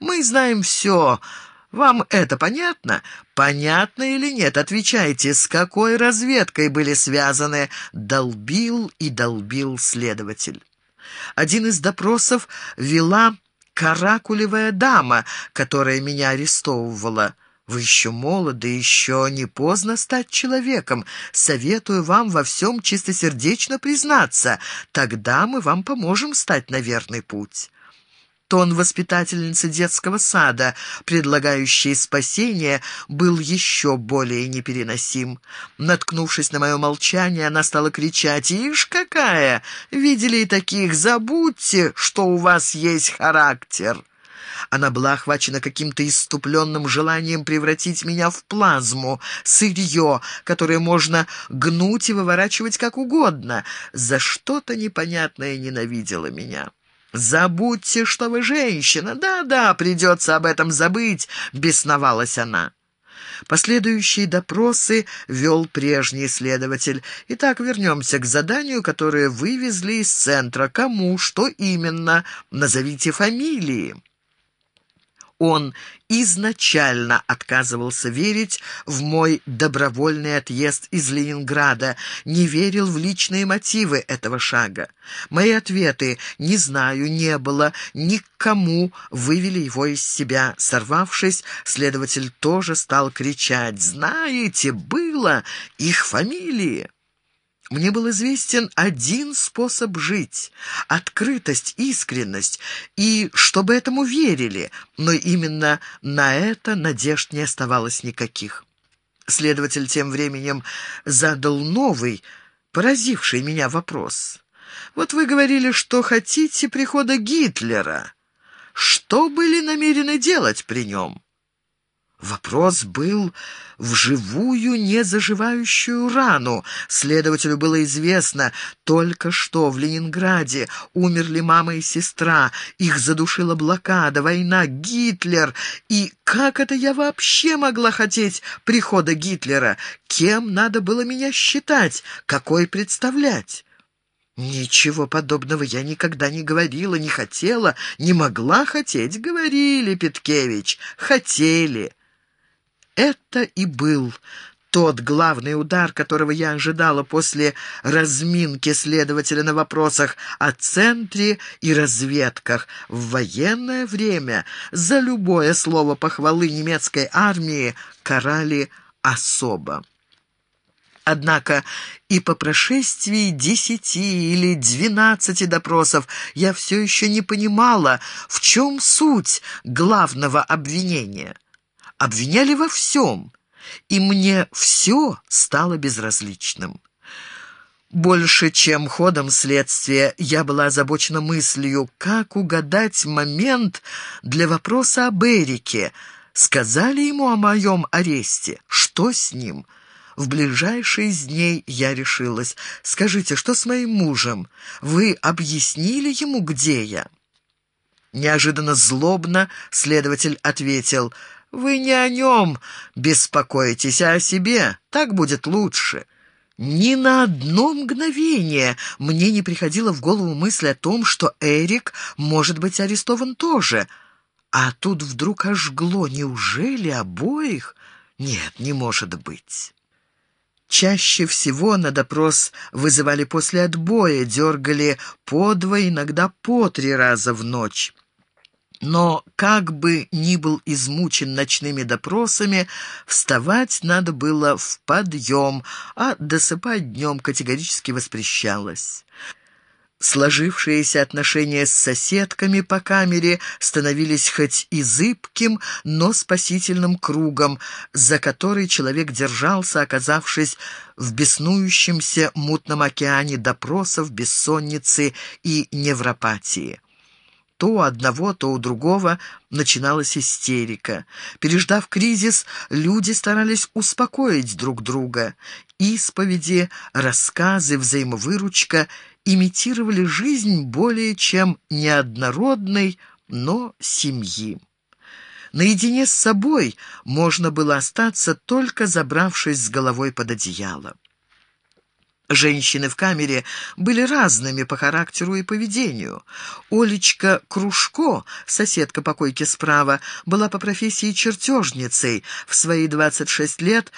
Мы знаем все. Вам это понятно? Понятно или нет? Отвечайте, с какой разведкой были связаны?» Долбил и долбил следователь. Один из допросов вела каракулевая дама, которая меня арестовывала. Вы еще молоды, еще не поздно стать человеком. Советую вам во всем чистосердечно признаться. Тогда мы вам поможем стать на верный путь». Тон воспитательницы детского сада, предлагающей спасение, был еще более непереносим. Наткнувшись на мое молчание, она стала кричать «Ишь какая! Видели и таких! Забудьте, что у вас есть характер!» Она была охвачена каким-то иступленным желанием превратить меня в плазму, сырье, которое можно гнуть и выворачивать как угодно. За что-то непонятное ненавидела меня. «Забудьте, что вы женщина! Да-да, придется об этом забыть!» — бесновалась она. Последующие допросы вел прежний следователь. Итак, вернемся к заданию, которое вывезли из центра. Кому, что именно? Назовите фамилии. Он изначально отказывался верить в мой добровольный отъезд из Ленинграда, не верил в личные мотивы этого шага. Мои ответы «не знаю», «не было», «ни к кому» вывели его из себя. Сорвавшись, следователь тоже стал кричать «Знаете, было их фамилии». Мне был известен один способ жить — открытость, искренность, и чтобы этому верили, но именно на это надежд не оставалось никаких. Следователь тем временем задал новый, поразивший меня вопрос. «Вот вы говорили, что хотите прихода Гитлера. Что были намерены делать при нем?» Вопрос был в живую незаживающую рану. Следователю было известно, только что в Ленинграде умерли мама и сестра, их задушила блокада, война, Гитлер. И как это я вообще могла хотеть прихода Гитлера? Кем надо было меня считать? Какой представлять? «Ничего подобного я никогда не говорила, не хотела, не могла хотеть. Говорили, Петкевич, хотели». Это и был тот главный удар, которого я ожидала после разминки следователя на вопросах о центре и разведках. В военное время за любое слово похвалы немецкой армии карали особо. Однако и по прошествии десяти или двенадцати допросов я все еще не понимала, в чем суть главного обвинения обвиняли во всем, и мне все стало безразличным. Больше, чем ходом следствия, я была озабочена мыслью, как угадать момент для вопроса об Эрике. Сказали ему о моем аресте? Что с ним? В ближайшие из дней я решилась. «Скажите, что с моим мужем? Вы объяснили ему, где я?» Неожиданно злобно следователь ответил – вы не о нем беспокоитесь, а о себе. Так будет лучше». Ни на одно мгновение мне не приходила в голову мысль о том, что Эрик может быть арестован тоже. А тут вдруг ожгло. Неужели обоих? Нет, не может быть. Чаще всего на допрос вызывали после отбоя, дергали по два, иногда по три раза в ночь. Но, как бы ни был измучен ночными допросами, вставать надо было в подъем, а досыпать днем категорически воспрещалось. Сложившиеся отношения с соседками по камере становились хоть и зыбким, но спасительным кругом, за который человек держался, оказавшись в беснующемся мутном океане допросов, бессонницы и невропатии. То у одного, то у другого начиналась истерика. Переждав кризис, люди старались успокоить друг друга. Исповеди, рассказы, взаимовыручка имитировали жизнь более чем неоднородной, но семьи. Наедине с собой можно было остаться, только забравшись с головой под одеяло. Женщины в камере были разными по характеру и поведению. Олечка Кружко, соседка по койке справа, была по профессии чертежницей. В свои 26 лет